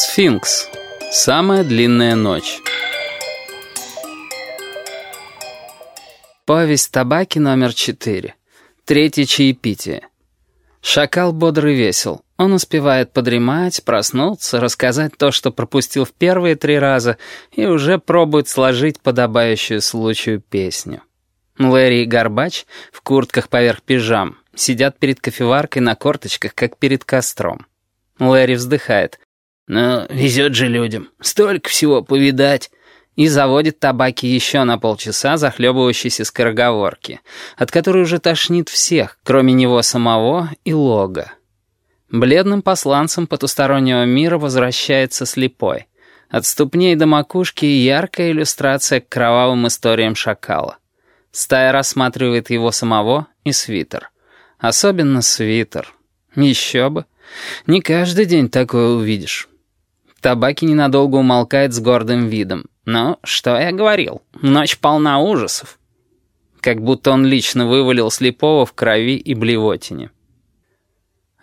Сфинкс. Самая длинная ночь. Повесть табаки номер четыре. Третье чаепитие. Шакал бодрый весел. Он успевает подремать, проснуться, рассказать то, что пропустил в первые три раза, и уже пробует сложить подобающую случаю песню. Лэри и Горбач в куртках поверх пижам сидят перед кофеваркой на корточках, как перед костром. Лэри вздыхает. «Ну, везет же людям. Столько всего повидать». И заводит табаки еще на полчаса захлебывающейся скороговорки, от которой уже тошнит всех, кроме него самого и лога. Бледным посланцем потустороннего мира возвращается слепой. От ступней до макушки яркая иллюстрация к кровавым историям шакала. Стая рассматривает его самого и свитер. Особенно свитер. Еще бы. Не каждый день такое увидишь. Табаки ненадолго умолкает с гордым видом. «Ну, что я говорил? Ночь полна ужасов». Как будто он лично вывалил слепого в крови и блевотине.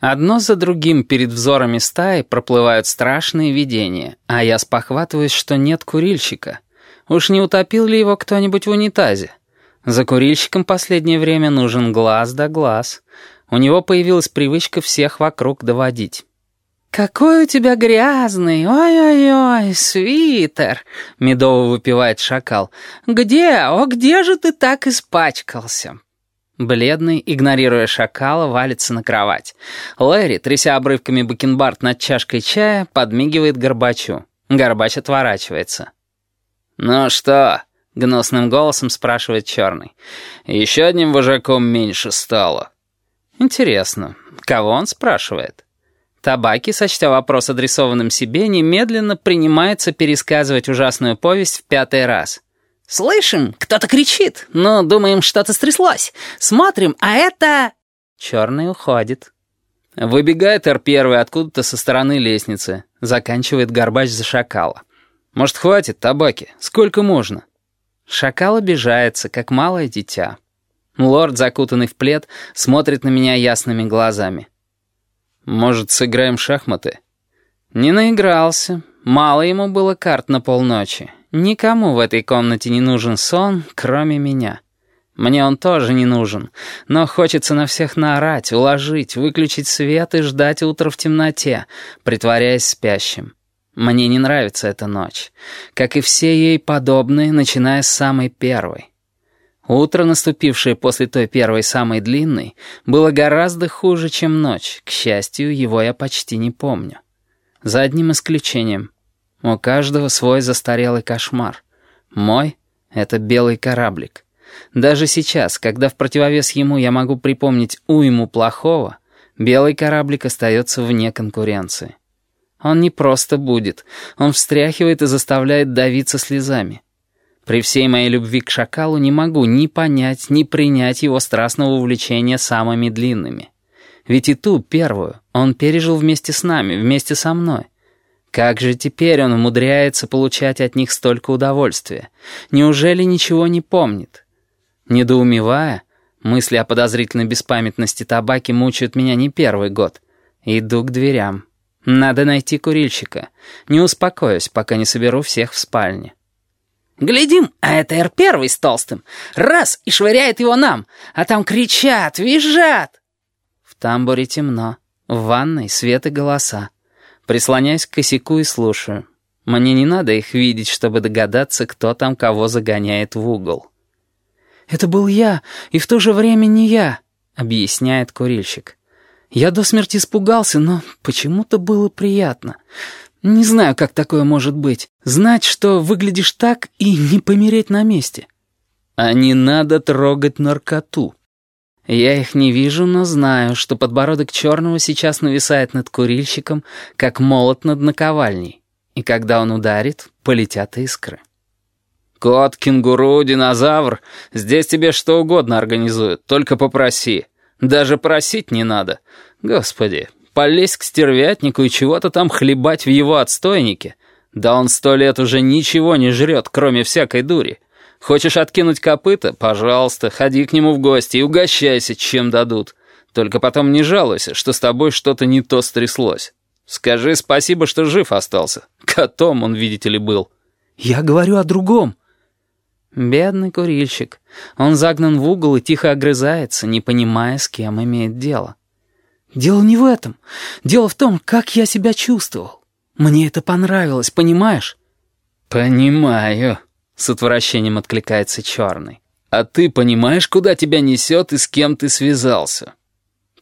Одно за другим перед взорами стаи проплывают страшные видения, а я спохватываюсь, что нет курильщика. Уж не утопил ли его кто-нибудь в унитазе? За курильщиком последнее время нужен глаз да глаз. У него появилась привычка всех вокруг доводить. «Какой у тебя грязный! Ой-ой-ой, свитер!» — медово выпивает шакал. «Где? О, где же ты так испачкался?» Бледный, игнорируя шакала, валится на кровать. Лэри, тряся обрывками бакенбард над чашкой чая, подмигивает Горбачу. Горбач отворачивается. «Ну что?» — гнусным голосом спрашивает Черный. «Еще одним вожаком меньше стало». «Интересно, кого он спрашивает?» Табаки, сочтя вопрос адресованным себе, немедленно принимается пересказывать ужасную повесть в пятый раз. «Слышим, кто-то кричит, но думаем, что-то стряслось. Смотрим, а это...» Черный уходит. Выбегает Р-1 откуда-то со стороны лестницы. Заканчивает Горбач за шакала. «Может, хватит табаки? Сколько можно?» Шакал обижается, как малое дитя. Лорд, закутанный в плед, смотрит на меня ясными глазами. «Может, сыграем в шахматы?» Не наигрался. Мало ему было карт на полночи. Никому в этой комнате не нужен сон, кроме меня. Мне он тоже не нужен, но хочется на всех наорать, уложить, выключить свет и ждать утра в темноте, притворяясь спящим. Мне не нравится эта ночь, как и все ей подобные, начиная с самой первой. Утро, наступившее после той первой самой длинной, было гораздо хуже, чем ночь. К счастью, его я почти не помню. За одним исключением. У каждого свой застарелый кошмар. Мой — это белый кораблик. Даже сейчас, когда в противовес ему я могу припомнить уйму плохого, белый кораблик остается вне конкуренции. Он не просто будет, он встряхивает и заставляет давиться слезами. При всей моей любви к шакалу не могу ни понять, ни принять его страстного увлечения самыми длинными. Ведь и ту, первую, он пережил вместе с нами, вместе со мной. Как же теперь он умудряется получать от них столько удовольствия? Неужели ничего не помнит? Недоумевая, мысли о подозрительной беспамятности табаки мучают меня не первый год. Иду к дверям. Надо найти курильщика. Не успокоюсь, пока не соберу всех в спальне. Глядим, а это Р-1 с толстым. Раз, и швыряет его нам. А там кричат, визжат. В тамбуре темно. В ванной свет и голоса. Прислоняюсь к косяку и слушаю. Мне не надо их видеть, чтобы догадаться, кто там кого загоняет в угол. «Это был я, и в то же время не я», — объясняет курильщик. «Я до смерти испугался, но почему-то было приятно». Не знаю, как такое может быть. Знать, что выглядишь так и не помереть на месте. А не надо трогать наркоту. Я их не вижу, но знаю, что подбородок черного сейчас нависает над курильщиком, как молот над наковальней. И когда он ударит, полетят искры. «Кот, кенгуру, динозавр, здесь тебе что угодно организуют, только попроси. Даже просить не надо. Господи, полезть к стервятнику и чего-то там хлебать в его отстойнике. Да он сто лет уже ничего не жрет, кроме всякой дури. Хочешь откинуть копыта? Пожалуйста, ходи к нему в гости и угощайся, чем дадут. Только потом не жалуйся, что с тобой что-то не то стряслось. Скажи спасибо, что жив остался. Котом он, видите ли, был. Я говорю о другом. Бедный курильщик. Он загнан в угол и тихо огрызается, не понимая, с кем имеет дело. Дело не в этом. Дело в том, как я себя чувствовал. Мне это понравилось, понимаешь? Понимаю, с отвращением откликается черный. А ты понимаешь, куда тебя несет и с кем ты связался?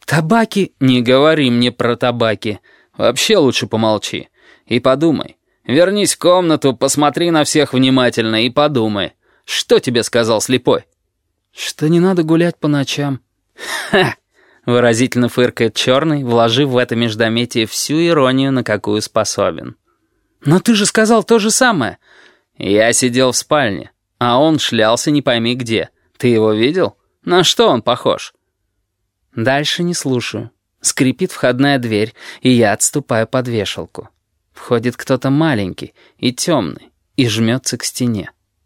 Табаки... Не говори мне про табаки. Вообще лучше помолчи. И подумай. Вернись в комнату, посмотри на всех внимательно и подумай. Что тебе сказал слепой? Что не надо гулять по ночам. Ха! Выразительно фыркает черный, вложив в это междометие всю иронию, на какую способен. «Но ты же сказал то же самое!» «Я сидел в спальне, а он шлялся не пойми где. Ты его видел? На что он похож?» Дальше не слушаю. Скрипит входная дверь, и я отступаю под вешалку. Входит кто-то маленький и темный, и жмется к стене.